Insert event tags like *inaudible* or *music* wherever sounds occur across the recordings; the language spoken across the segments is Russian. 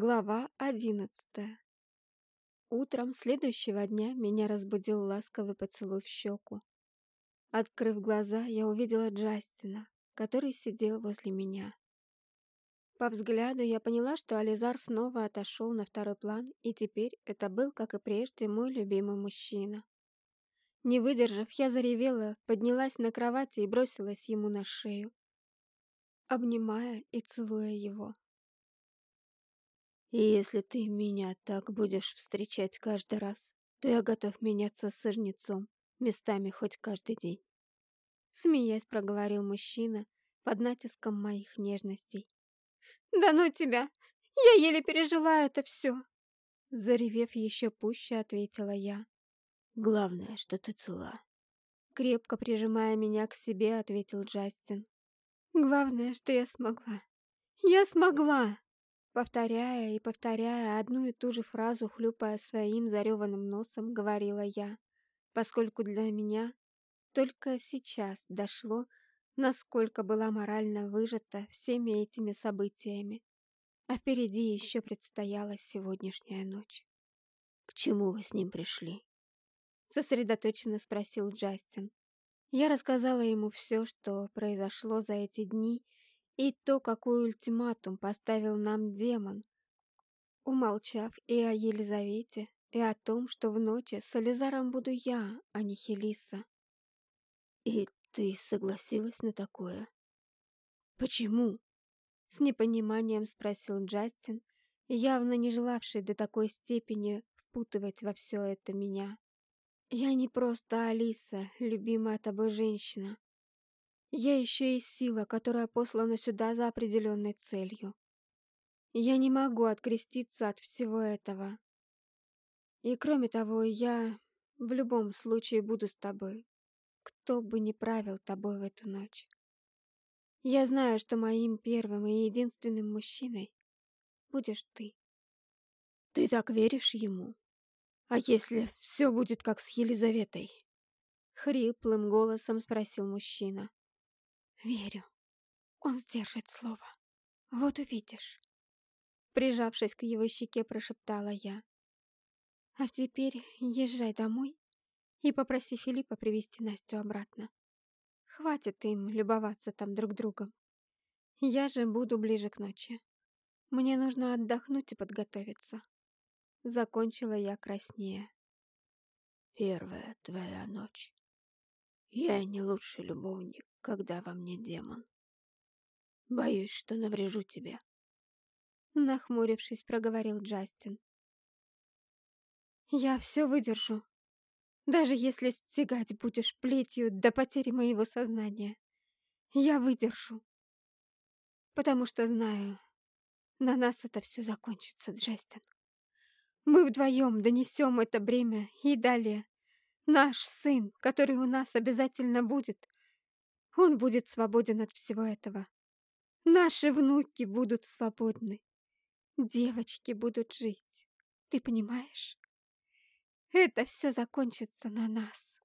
Глава одиннадцатая. Утром следующего дня меня разбудил ласковый поцелуй в щеку. Открыв глаза, я увидела Джастина, который сидел возле меня. По взгляду я поняла, что Ализар снова отошел на второй план, и теперь это был, как и прежде, мой любимый мужчина. Не выдержав, я заревела, поднялась на кровати и бросилась ему на шею, обнимая и целуя его. И если ты меня так будешь встречать каждый раз, то я готов меняться сырнецом, местами хоть каждый день. Смеясь, проговорил мужчина под натиском моих нежностей. «Да ну тебя! Я еле пережила это все!» Заревев еще пуще, ответила я. «Главное, что ты цела». Крепко прижимая меня к себе, ответил Джастин. «Главное, что я смогла. Я смогла!» Повторяя и повторяя одну и ту же фразу, хлюпая своим зареванным носом, говорила я, поскольку для меня только сейчас дошло, насколько была морально выжата всеми этими событиями. А впереди еще предстояла сегодняшняя ночь. «К чему вы с ним пришли?» Сосредоточенно спросил Джастин. Я рассказала ему все, что произошло за эти дни, и то, какой ультиматум поставил нам демон, умолчав и о Елизавете, и о том, что в ночи с Ализаром буду я, а не Хелиса. «И ты согласилась на такое?» «Почему?» — с непониманием спросил Джастин, явно не желавший до такой степени впутывать во все это меня. «Я не просто Алиса, любимая тобой женщина. Я еще и сила, которая послана сюда за определенной целью. Я не могу откреститься от всего этого. И кроме того, я в любом случае буду с тобой, кто бы ни правил тобой в эту ночь. Я знаю, что моим первым и единственным мужчиной будешь ты. Ты так веришь ему? А если все будет как с Елизаветой? Хриплым голосом спросил мужчина. Верю. Он сдержит слово. Вот увидишь. Прижавшись к его щеке, прошептала я. А теперь езжай домой и попроси Филиппа привести Настю обратно. Хватит им любоваться там друг другом. Я же буду ближе к ночи. Мне нужно отдохнуть и подготовиться. Закончила я краснее. Первая твоя ночь. Я не лучший любовник, когда во мне демон. Боюсь, что наврежу тебе. Нахмурившись, проговорил Джастин. Я все выдержу. Даже если стягать будешь плетью до потери моего сознания. Я выдержу. Потому что знаю, на нас это все закончится, Джастин. Мы вдвоем донесем это бремя и далее. Наш сын, который у нас обязательно будет, он будет свободен от всего этого. Наши внуки будут свободны. Девочки будут жить. Ты понимаешь? Это все закончится на нас.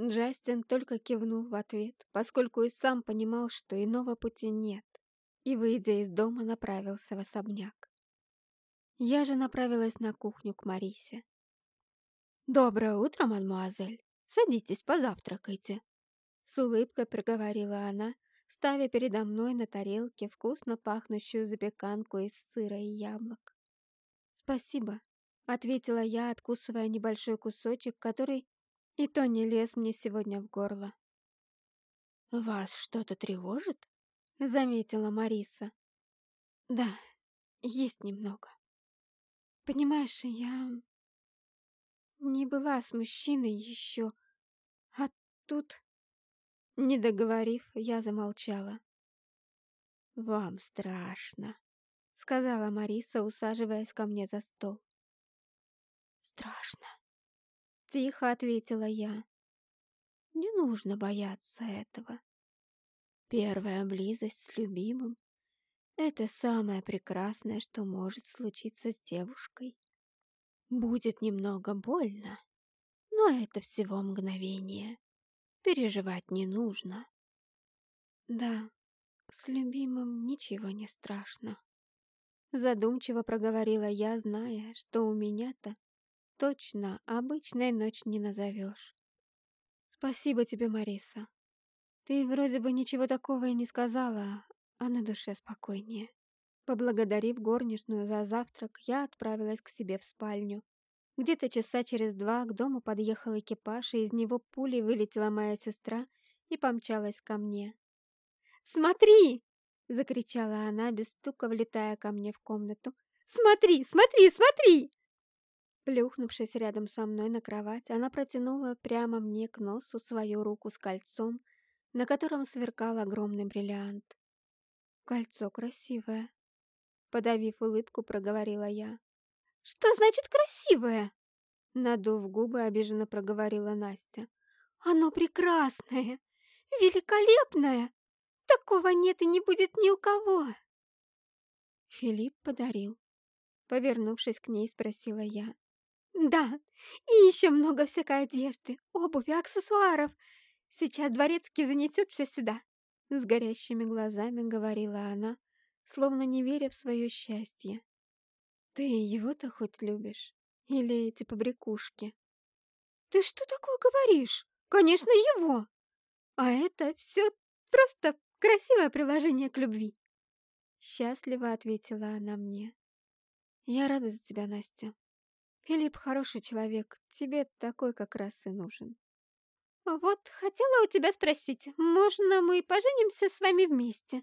Джастин только кивнул в ответ, поскольку и сам понимал, что иного пути нет, и, выйдя из дома, направился в особняк. Я же направилась на кухню к Марисе. «Доброе утро, мадемуазель! Садитесь, позавтракайте!» С улыбкой проговорила она, ставя передо мной на тарелке вкусно пахнущую запеканку из сыра и яблок. «Спасибо», — ответила я, откусывая небольшой кусочек, который и то не лез мне сегодня в горло. «Вас что-то тревожит?» — заметила Мариса. «Да, есть немного. Понимаешь, я не была с мужчиной еще, а тут...» Не договорив, я замолчала. «Вам страшно», — сказала Мариса, усаживаясь ко мне за стол. «Страшно», — тихо ответила я. «Не нужно бояться этого. Первая близость с любимым — это самое прекрасное, что может случиться с девушкой. Будет немного больно, но это всего мгновение. Переживать не нужно. Да, с любимым ничего не страшно. Задумчиво проговорила я, зная, что у меня-то точно обычной ночь не назовешь. Спасибо тебе, Мариса. Ты вроде бы ничего такого и не сказала, а на душе спокойнее. Поблагодарив горничную за завтрак, я отправилась к себе в спальню. Где-то часа через два к дому подъехал экипаж, и из него пулей вылетела моя сестра и помчалась ко мне. «Смотри!» — закричала она, без стука влетая ко мне в комнату. «Смотри, смотри, смотри!» Плюхнувшись рядом со мной на кровать, она протянула прямо мне к носу свою руку с кольцом, на котором сверкал огромный бриллиант. «Кольцо красивое», — подавив улыбку, проговорила я. «Что значит красивое?» Надув губы, обиженно проговорила Настя. «Оно прекрасное, великолепное!» Такого нет и не будет ни у кого. Филипп подарил. Повернувшись к ней, спросила я. Да, и еще много всякой одежды, обуви, аксессуаров. Сейчас дворецкий занесет все сюда. С горящими глазами говорила она, словно не веря в свое счастье. Ты его-то хоть любишь? Или эти побрякушки? Ты что такое говоришь? Конечно, его. А это все просто Красивое приложение к любви. Счастливо ответила она мне. Я рада за тебя, Настя. Филипп хороший человек, тебе такой как раз и нужен. Вот, хотела у тебя спросить, можно мы поженимся с вами вместе?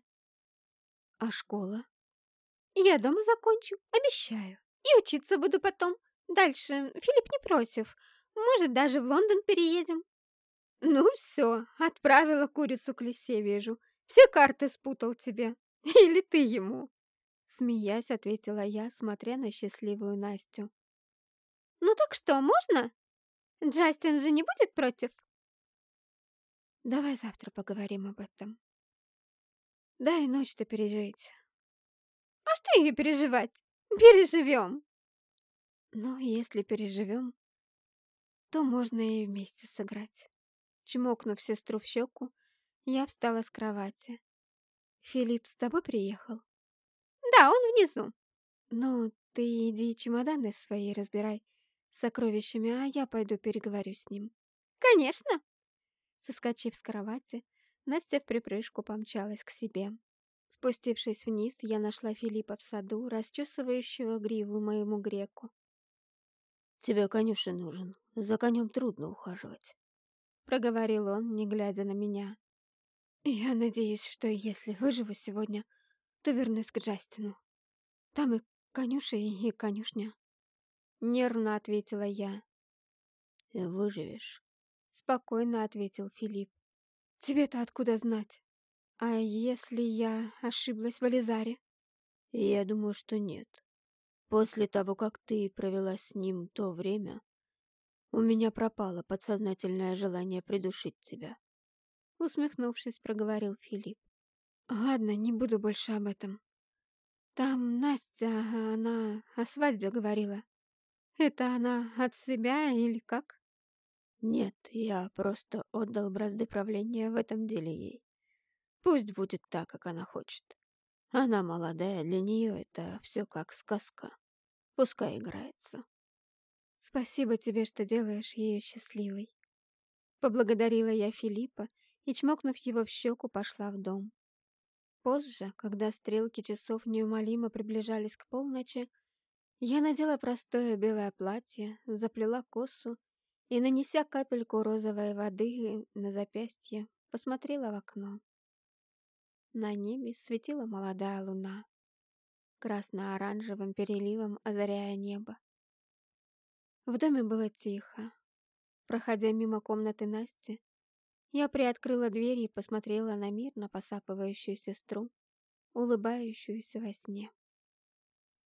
А школа? Я дома закончу, обещаю. И учиться буду потом. Дальше Филипп не против. Может, даже в Лондон переедем. Ну все, отправила курицу к лисе, вижу. Все карты спутал тебе. *laughs* Или ты ему?» Смеясь, ответила я, смотря на счастливую Настю. «Ну так что, можно? Джастин же не будет против?» «Давай завтра поговорим об этом. Дай ночь-то пережить». «А что ее переживать? Переживем!» «Ну, если переживем, то можно и вместе сыграть». Чмокнув сестру в щеку, я встала с кровати. «Филипп с тобой приехал?» «Да, он внизу». «Ну, ты иди чемоданы свои разбирай с сокровищами, а я пойду переговорю с ним». «Конечно!» Соскочив с кровати, Настя в припрыжку помчалась к себе. Спустившись вниз, я нашла Филиппа в саду, расчесывающего гриву моему греку. «Тебе конюшен нужен, за конем трудно ухаживать», — проговорил он, не глядя на меня. Я надеюсь, что если выживу сегодня, то вернусь к Джастину. Там и конюша, и конюшня. Нервно ответила я. Выживешь. Спокойно ответил Филипп. Тебе-то откуда знать? А если я ошиблась в Ализаре? Я думаю, что нет. После того, как ты провела с ним то время, у меня пропало подсознательное желание придушить тебя. Усмехнувшись, проговорил Филипп. Ладно, не буду больше об этом. Там Настя, она о свадьбе говорила. Это она от себя или как? Нет, я просто отдал бразды правления в этом деле ей. Пусть будет так, как она хочет. Она молодая, для нее это все как сказка. Пускай играется. Спасибо тебе, что делаешь ее счастливой. Поблагодарила я Филиппа и, чмокнув его в щеку, пошла в дом. Позже, когда стрелки часов неумолимо приближались к полночи, я надела простое белое платье, заплела косу и, нанеся капельку розовой воды на запястье, посмотрела в окно. На небе светила молодая луна, красно-оранжевым переливом озаряя небо. В доме было тихо. Проходя мимо комнаты Насти, я приоткрыла дверь и посмотрела на мирно посапывающую сестру, улыбающуюся во сне.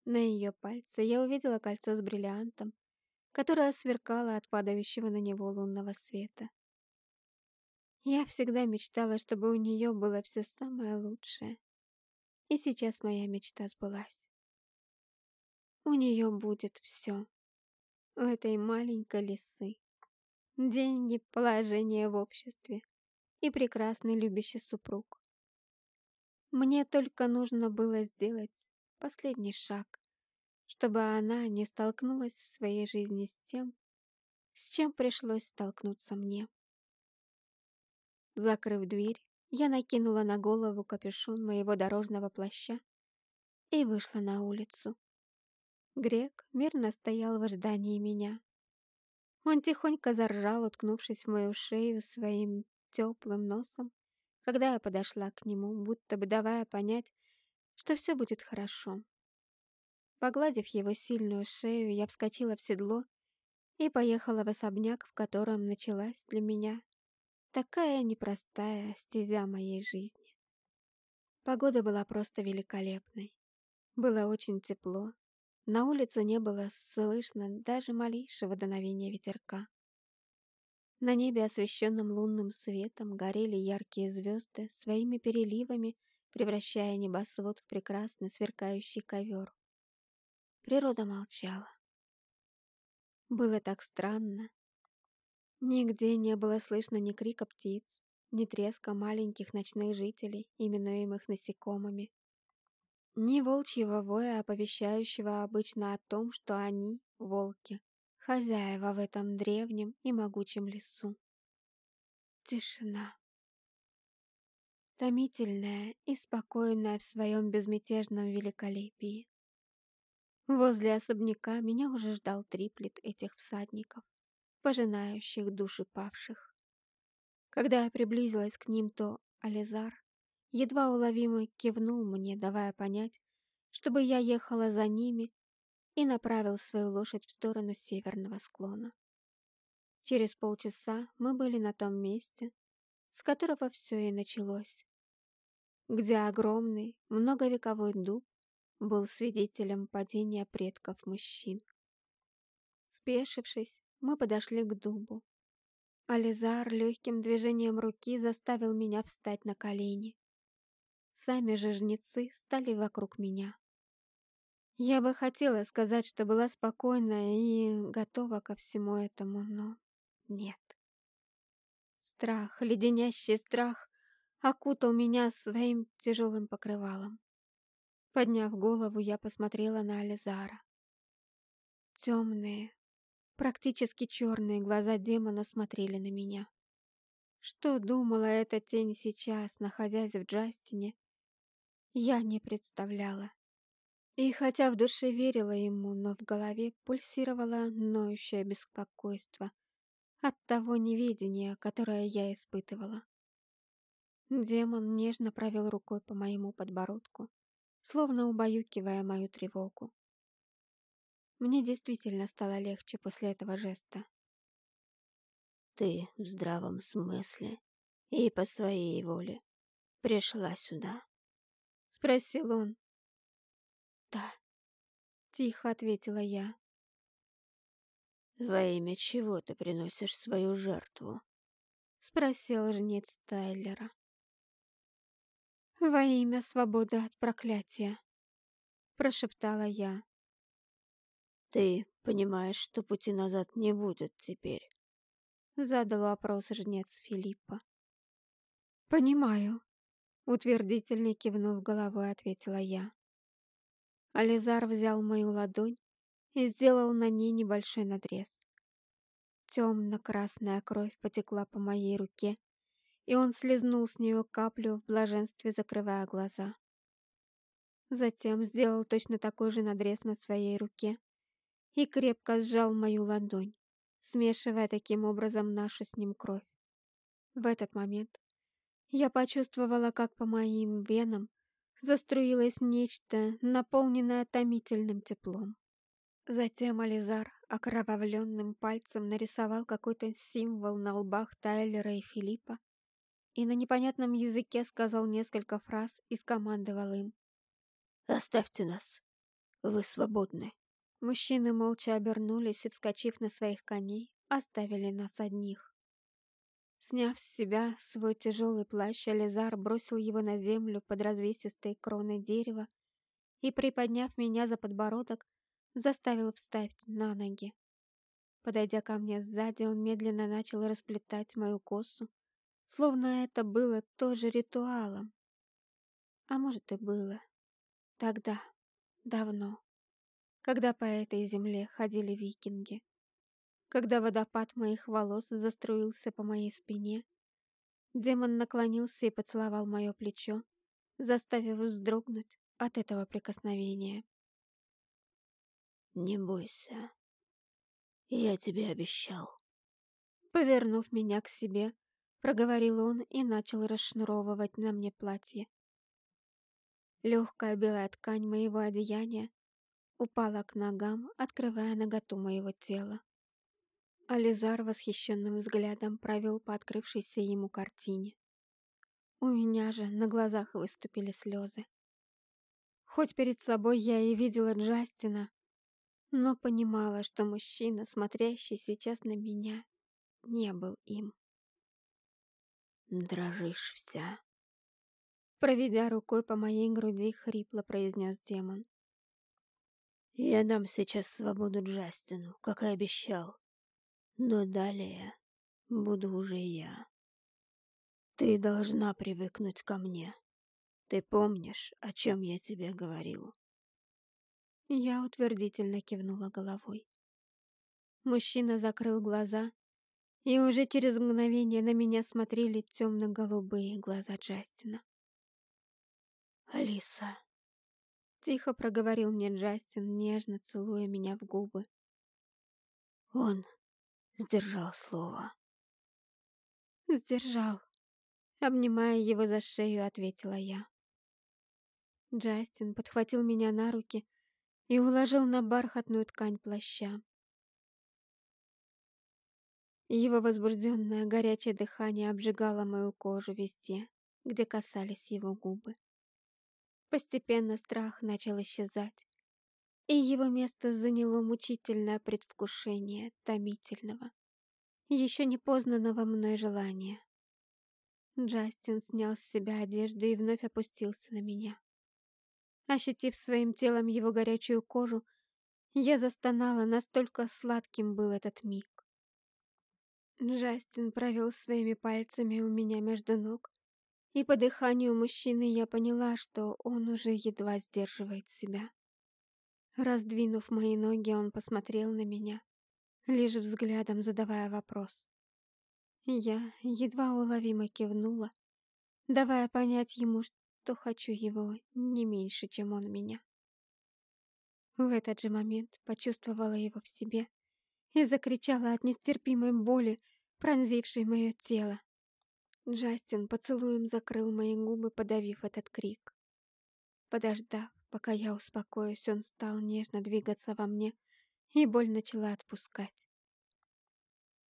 На ее пальце я увидела кольцо с бриллиантом, которое сверкало от падающего на него лунного света. Я всегда мечтала, чтобы у нее было все самое лучшее. И сейчас моя мечта сбылась. У нее будет все. У этой маленькой лисы деньги, положение в обществе и прекрасный любящий супруг. Мне только нужно было сделать последний шаг, чтобы она не столкнулась в своей жизни с тем, с чем пришлось столкнуться мне. Закрыв дверь, я накинула на голову капюшон моего дорожного плаща и вышла на улицу. Грек мирно стоял в ожидании меня. Он тихонько заржал, уткнувшись в мою шею своим теплым носом, когда я подошла к нему, будто бы давая понять, что все будет хорошо. Погладив его сильную шею, я вскочила в седло и поехала в особняк, в котором началась для меня такая непростая стезя моей жизни. Погода была просто великолепной. Было очень тепло. На улице не было слышно даже малейшего дуновения ветерка. На небе, освещенном лунным светом, горели яркие звезды своими переливами, превращая небосвод в прекрасный сверкающий ковер. Природа молчала. Было так странно. Нигде не было слышно ни крика птиц, ни треска маленьких ночных жителей, именуемых насекомыми, ни волчьего воя, оповещающего обычно о том, что они, волки, хозяева в этом древнем и могучем лесу. Тишина. Томительная и спокойная в своем безмятежном великолепии. Возле особняка меня уже ждал триплет этих всадников, пожинающих души павших. Когда я приблизилась к ним, то Ализар едва уловимо кивнул мне, давая понять, чтобы я ехала за ними и направил свою лошадь в сторону северного склона. Через полчаса мы были на том месте, с которого все и началось, где огромный многовековой дуб был свидетелем падения предков мужчин. Спешившись, мы подошли к дубу. Ализар легким движением руки заставил меня встать на колени. Сами же жнецы стали вокруг меня. Я бы хотела сказать, что была спокойна и готова ко всему этому, но нет. Страх, леденящий страх, окутал меня своим тяжелым покрывалом. Подняв голову, я посмотрела на Ализара. Темные, практически черные глаза демона смотрели на меня. Что думала эта тень сейчас, находясь в Джастине, я не представляла. И хотя в душе верила ему, но в голове пульсировало ноющее беспокойство от того неведения, которое я испытывала. Демон нежно провел рукой по моему подбородку, словно убаюкивая мою тревогу. Мне действительно стало легче после этого жеста. «Ты в здравом смысле и по своей воле пришла сюда?» — спросил он, «Да», — тихо ответила я. «Во имя чего ты приносишь свою жертву?» — спросил жнец Тайлера. «Во имя свободы от проклятия», — прошептала я. «Ты понимаешь, что пути назад не будет теперь?» — задал вопрос жнец Филиппа. «Понимаю», — утвердительно кивнув головой, ответила я. Ализар взял мою ладонь и сделал на ней небольшой надрез. Темно-красная кровь потекла по моей руке, и он слезнул с нее каплю в блаженстве, закрывая глаза. Затем сделал точно такой же надрез на своей руке и крепко сжал мою ладонь, смешивая таким образом нашу с ним кровь. В этот момент я почувствовала, как по моим венам заструилось нечто, наполненное томительным теплом. Затем Ализар окровавленным пальцем нарисовал какой-то символ на лбах Тайлера и Филиппа и на непонятном языке сказал несколько фраз и скомандовал им. «Оставьте нас. Вы свободны». Мужчины молча обернулись и, вскочив на своих коней, оставили нас одних. Сняв с себя свой тяжелый плащ, Ализар бросил его на землю под развесистой кроной дерева и, приподняв меня за подбородок, заставил встать на ноги. Подойдя ко мне сзади, он медленно начал расплетать мою косу, словно это было тоже ритуалом. А может и было. Тогда, давно, когда по этой земле ходили викинги, когда водопад моих волос заструился по моей спине, демон наклонился и поцеловал мое плечо, заставив вздрогнуть от этого прикосновения. «Не бойся, я тебе обещал». Повернув меня к себе, проговорил он и начал расшнуровывать на мне платье. Легкая белая ткань моего одеяния упала к ногам, открывая наготу моего тела. Ализар восхищенным взглядом провел по открывшейся ему картине. У меня же на глазах выступили слезы. Хоть перед собой я и видела Джастина, но понимала, что мужчина, смотрящий сейчас на меня, не был им. «Дрожишь вся», Проведя рукой по моей груди, хрипло произнес демон. «Я дам сейчас свободу Джастину, как и обещал. Но далее буду уже я. Ты должна привыкнуть ко мне. Ты помнишь, о чем я тебе говорил?» Я утвердительно кивнула головой. Мужчина закрыл глаза, и уже через мгновение на меня смотрели темно-голубые глаза Джастина. «Алиса!» Тихо проговорил мне Джастин, нежно целуя меня в губы. Он сдержал слово. «Сдержал!» Обнимая его за шею, ответила я. Джастин подхватил меня на руки и уложил на бархатную ткань плаща. Его возбужденное горячее дыхание обжигало мою кожу везде, где касались его губы. Постепенно страх начал исчезать, и его место заняло мучительное предвкушение томительного, еще не познанного мной желания. Джастин снял с себя одежду и вновь опустился на меня. Ощутив своим телом его горячую кожу, я застонала, настолько сладким был этот миг. Джастин провел своими пальцами у меня между ног, и по дыханию мужчины я поняла, что он уже едва сдерживает себя. Раздвинув мои ноги, он посмотрел на меня, лишь взглядом задавая вопрос. Я едва уловимо кивнула, давая понять ему, что хочу его не меньше, чем он меня. В этот же момент почувствовала его в себе и закричала от нестерпимой боли, пронзившей мое тело. Джастин поцелуем закрыл мои губы, подавив этот крик. Подождав, пока я успокоюсь, он стал нежно двигаться во мне, и боль начала отпускать.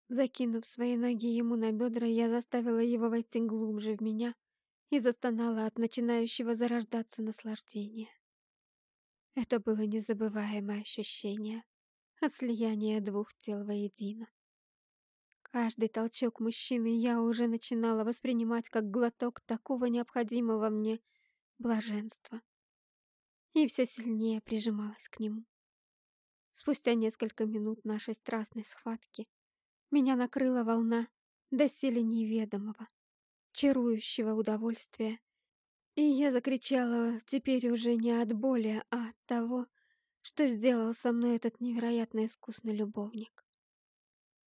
Закинув свои ноги ему на бедра, я заставила его войти глубже в меня и застонала от начинающего зарождаться наслаждения. Это было незабываемое ощущение от слияния двух тел воедино. Каждый толчок мужчины я уже начинала воспринимать как глоток такого необходимого мне блаженства. И все сильнее прижималась к нему. Спустя несколько минут нашей страстной схватки меня накрыла волна доселе неведомого, чарующего удовольствия, и я закричала теперь уже не от боли, а от того, что сделал со мной этот невероятно искусный любовник.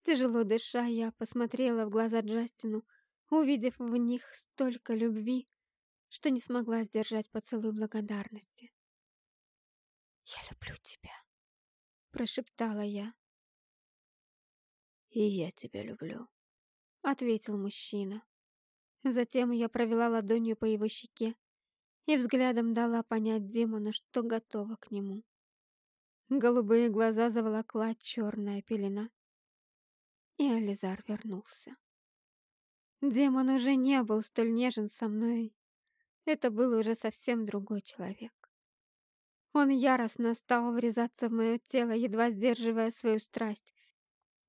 Тяжело дыша, я посмотрела в глаза Джастину, увидев в них столько любви, что не смогла сдержать поцелуй благодарности. «Я люблю тебя», — прошептала я. «И я тебя люблю», — ответил мужчина. Затем я провела ладонью по его щеке и взглядом дала понять демону, что готова к нему. Голубые глаза заволокла черная пелена, и Ализар вернулся. Демон уже не был столь нежен со мной. Это был уже совсем другой человек. Он яростно стал врезаться в мое тело, едва сдерживая свою страсть,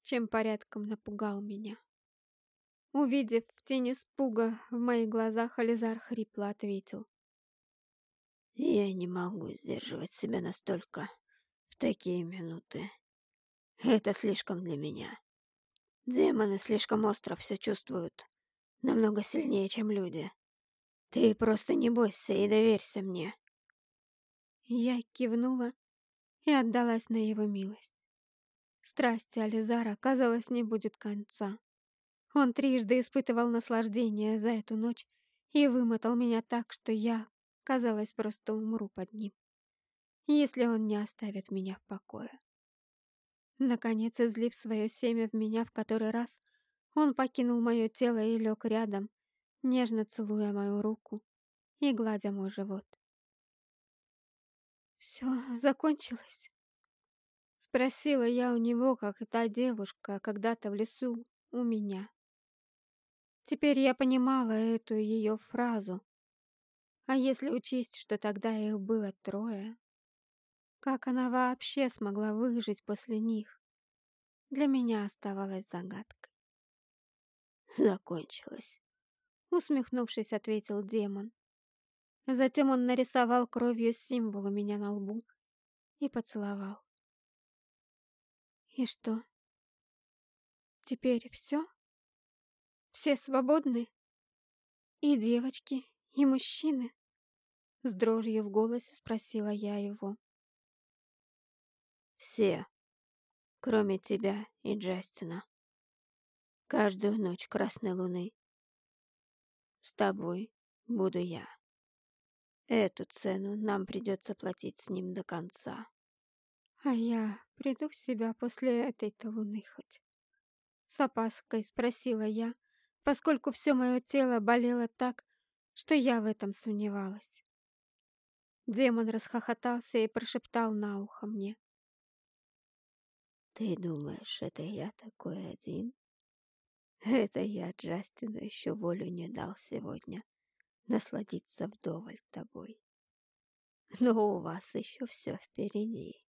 чем порядком напугал меня. Увидев в тени испуга в моих глазах, Ализар хрипло ответил. «Я не могу сдерживать себя настолько в такие минуты. Это слишком для меня. Демоны слишком остро все чувствуют. Намного сильнее, чем люди. Ты просто не бойся и доверься мне. Я кивнула и отдалась на его милость. Страсти Ализара, казалось, не будет конца. Он трижды испытывал наслаждение за эту ночь и вымотал меня так, что я, казалось, просто умру под ним, если он не оставит меня в покое. Наконец, излив свое семя в меня в который раз, он покинул мое тело и лег рядом, нежно целуя мою руку и гладя мой живот. «Все закончилось?» Спросила я у него, как и та девушка когда-то в лесу у меня. Теперь я понимала эту ее фразу. А если учесть, что тогда их было трое, как она вообще смогла выжить после них, для меня оставалось загадкой. Закончилось. Усмехнувшись, ответил демон. Затем он нарисовал кровью символ у меня на лбу и поцеловал. И что? Теперь все? Все свободны? И девочки, и мужчины? С дрожью в голосе спросила я его. Все, кроме тебя и Джастина. Каждую ночь красной луны. С тобой буду я. Эту цену нам придется платить с ним до конца. А я приду в себя после этой-то луны хоть? С опаской спросила я, поскольку все мое тело болело так, что я в этом сомневалась. Демон расхохотался и прошептал на ухо мне. «Ты думаешь, это я такой один? Это я Джастину еще волю не дал сегодня насладиться вдоволь тобой. Но у вас еще все впереди».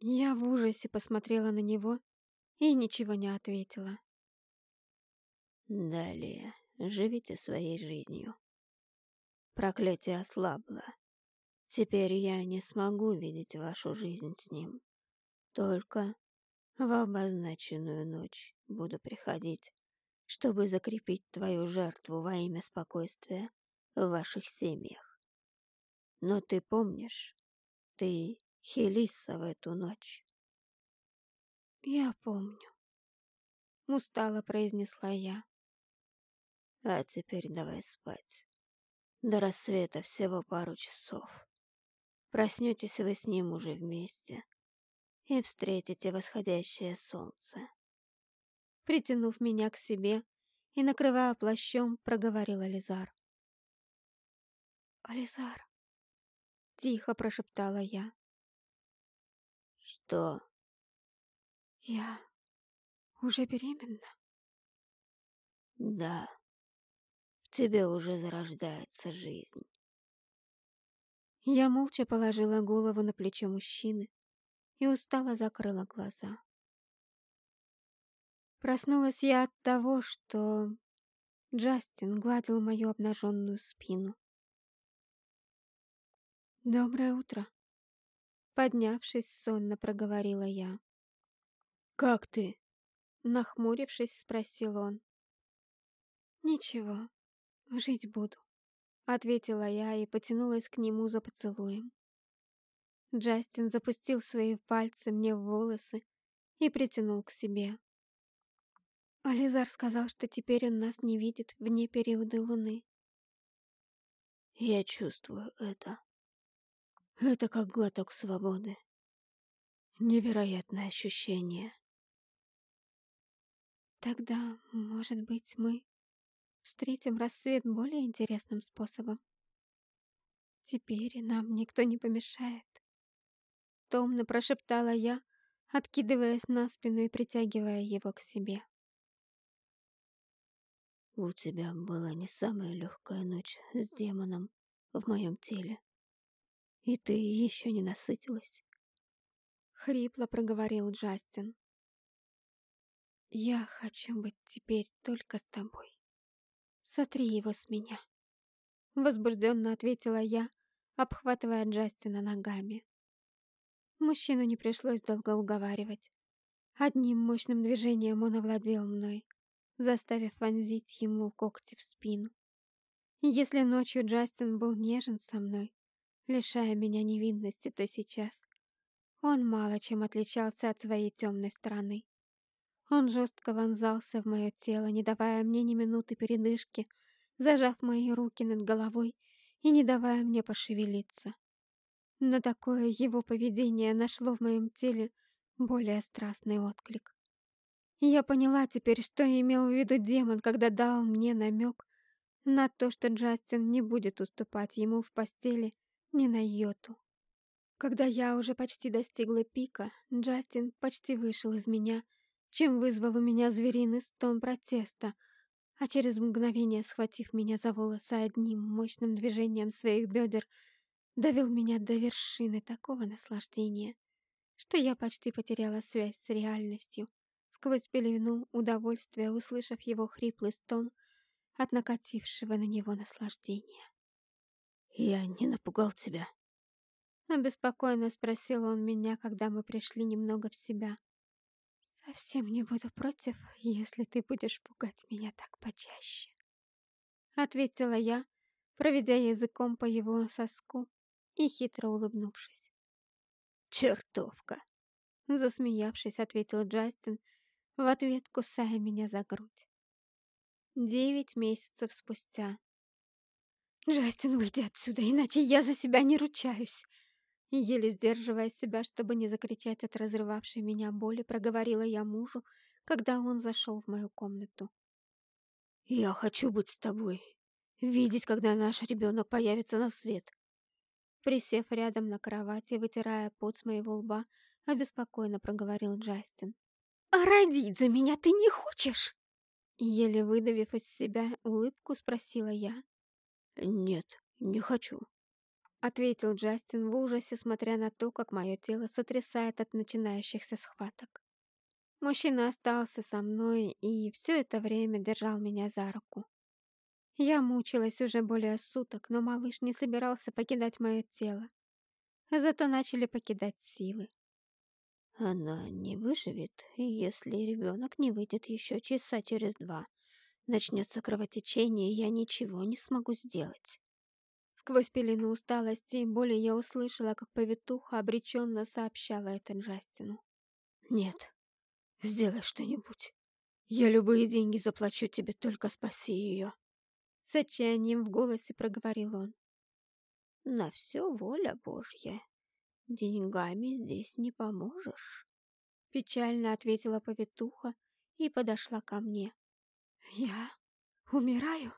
Я в ужасе посмотрела на него и ничего не ответила. Далее живите своей жизнью. Проклятие ослабло. Теперь я не смогу видеть вашу жизнь с ним. Только в обозначенную ночь буду приходить, чтобы закрепить твою жертву во имя спокойствия в ваших семьях. Но ты помнишь, ты Хелиса в эту ночь. Я помню. Устало произнесла я. А теперь давай спать. До рассвета всего пару часов. Проснетесь вы с ним уже вместе и встретите восходящее солнце. Притянув меня к себе и накрывая плащом, проговорил Ализар. «Ализар!» — тихо прошептала я. «Что?» «Я уже беременна?» «Да, в тебе уже зарождается жизнь». Я молча положила голову на плечо мужчины и устало закрыла глаза. Проснулась я от того, что Джастин гладил мою обнаженную спину. «Доброе утро!» Поднявшись, сонно проговорила я. «Как ты?» Нахмурившись, спросил он. «Ничего, жить буду», — ответила я и потянулась к нему за поцелуем. Джастин запустил свои пальцы мне в волосы и притянул к себе. Ализар сказал, что теперь он нас не видит вне периода луны. Я чувствую это. Это как глоток свободы. Невероятное ощущение. Тогда, может быть, мы встретим рассвет более интересным способом. Теперь нам никто не помешает. Томно прошептала я, откидываясь на спину и притягивая его к себе. У тебя была не самая легкая ночь с демоном в моем теле. И ты еще не насытилась. Хрипло проговорил Джастин. Я хочу быть теперь только с тобой. Сотри его с меня. Возбужденно ответила я, обхватывая Джастина ногами. Мужчину не пришлось долго уговаривать. Одним мощным движением он овладел мной, заставив вонзить ему когти в спину. Если ночью Джастин был нежен со мной, лишая меня невинности, то сейчас он мало чем отличался от своей темной стороны. Он жестко вонзался в мое тело, не давая мне ни минуты передышки, зажав мои руки над головой и не давая мне пошевелиться. Но такое его поведение нашло в моем теле более страстный отклик. Я поняла теперь, что имел в виду демон, когда дал мне намек на то, что Джастин не будет уступать ему в постели ни на йоту. Когда я уже почти достигла пика, Джастин почти вышел из меня, чем вызвал у меня звериный стон протеста, а через мгновение, схватив меня за волосы одним мощным движением своих бедер, довел меня до вершины такого наслаждения, что я почти потеряла связь с реальностью, сквозь пелену удовольствия услышав его хриплый стон от накатившего на него наслаждения. «Я не напугал тебя?» Обеспокоенно спросил он меня, когда мы пришли немного в себя. «Совсем не буду против, если ты будешь пугать меня так почаще», — ответила я, проведя языком по его соску и хитро улыбнувшись. «Чертовка!» — засмеявшись, ответил Джастин, в ответ кусая меня за грудь. Девять месяцев спустя. «Джастин, выйди отсюда, иначе я за себя не ручаюсь!» Еле сдерживая себя, чтобы не закричать от разрывавшей меня боли, проговорила я мужу, когда он зашел в мою комнату. «Я хочу быть с тобой, видеть, когда наш ребенок появится на свет». Присев рядом на кровати, вытирая пот с моего лба, обеспокоенно проговорил Джастин. «А родить за меня ты не хочешь?» Еле выдавив из себя улыбку, спросила я. «Нет, не хочу», — ответил Джастин в ужасе, смотря на то, как мое тело сотрясает от начинающихся схваток. Мужчина остался со мной и все это время держал меня за руку. Я мучилась уже более суток, но малыш не собирался покидать мое тело. Зато начали покидать силы. Она не выживет, если ребенок не выйдет еще часа через два. Начнется кровотечение, и я ничего не смогу сделать. Сквозь пелену усталости и боли я услышала, как повитуха обреченно сообщала это Джастину. «Нет, сделай что-нибудь. Я любые деньги заплачу тебе, только спаси ее». С отчаянием в голосе проговорил он. «На все воля Божья. Деньгами здесь не поможешь». Печально ответила повитуха и подошла ко мне. «Я умираю?»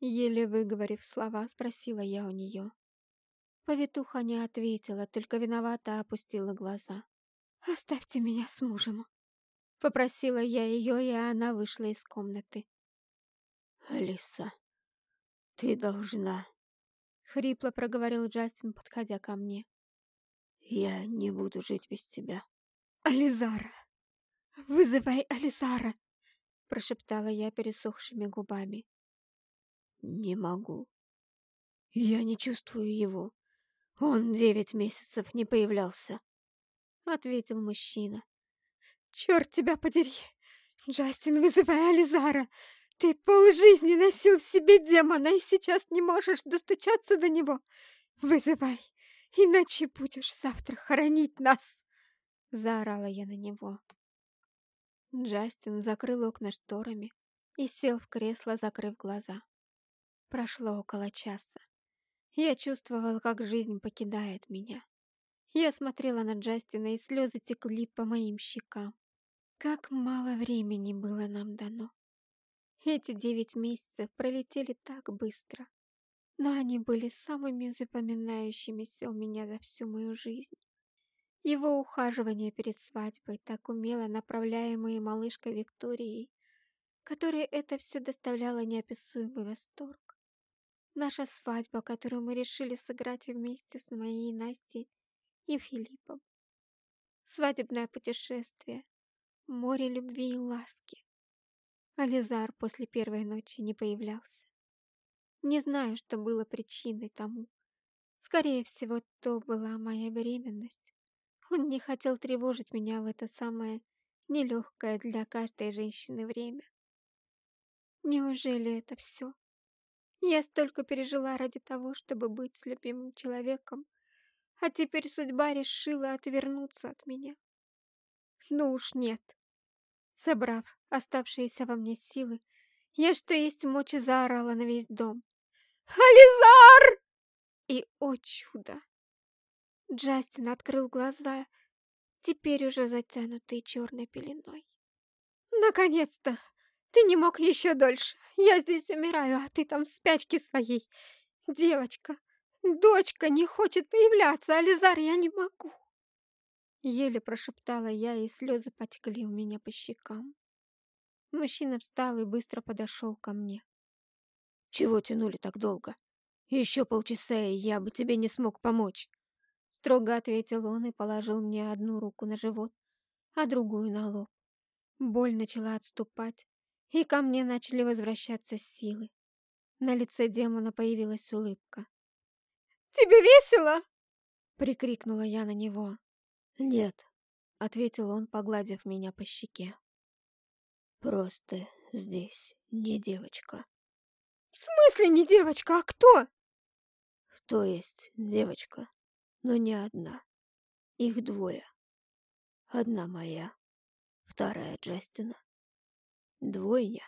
Еле выговорив слова, спросила я у нее. Повитуха не ответила, только виновато опустила глаза. «Оставьте меня с мужем!» Попросила я ее, и она вышла из комнаты. «Алиса, ты должна...» Хрипло проговорил Джастин, подходя ко мне. «Я не буду жить без тебя». «Ализара! Вызывай Ализара!» Прошептала я пересохшими губами. Не могу. Я не чувствую его. Он девять месяцев не появлялся. Ответил мужчина. Черт тебя подери! Джастин, вызывай Ализара! Ты полжизни носил в себе демона и сейчас не можешь достучаться до него. Вызывай, иначе будешь завтра хоронить нас!» Заорала я на него. Джастин закрыл окна шторами и сел в кресло, закрыв глаза. Прошло около часа. Я чувствовал, как жизнь покидает меня. Я смотрела на Джастина, и слезы текли по моим щекам. Как мало времени было нам дано. Эти девять месяцев пролетели так быстро, но они были самыми запоминающимися у меня за всю мою жизнь. Его ухаживание перед свадьбой, так умело направляемые малышкой Викторией, которой это все доставляло неописуемый восторг. Наша свадьба, которую мы решили сыграть вместе с моей Настей и Филиппом. Свадебное путешествие, море любви и ласки. Ализар после первой ночи не появлялся. Не знаю, что было причиной тому. Скорее всего, то была моя беременность. Он не хотел тревожить меня в это самое нелегкое для каждой женщины время. Неужели это все? Я столько пережила ради того, чтобы быть с любимым человеком, а теперь судьба решила отвернуться от меня. Ну уж нет. Собрав оставшиеся во мне силы, я что есть мочи заорала на весь дом. «Ализар!» И, о чудо! Джастин открыл глаза, теперь уже затянутые черной пеленой. «Наконец-то! Ты не мог еще дольше! Я здесь умираю, а ты там в спячке своей! Девочка, дочка не хочет появляться, Ализар, я не могу!» Еле прошептала я, и слезы потекли у меня по щекам. Мужчина встал и быстро подошел ко мне. «Чего тянули так долго? Еще полчаса, и я бы тебе не смог помочь!» Строго ответил он и положил мне одну руку на живот, а другую на лоб. Боль начала отступать, и ко мне начали возвращаться силы. На лице демона появилась улыбка. «Тебе весело?» — прикрикнула я на него. «Нет», — ответил он, погладив меня по щеке. «Просто здесь не девочка». «В смысле не девочка, а кто?» «То есть девочка, но не одна. Их двое. Одна моя, вторая Джастина. Двойня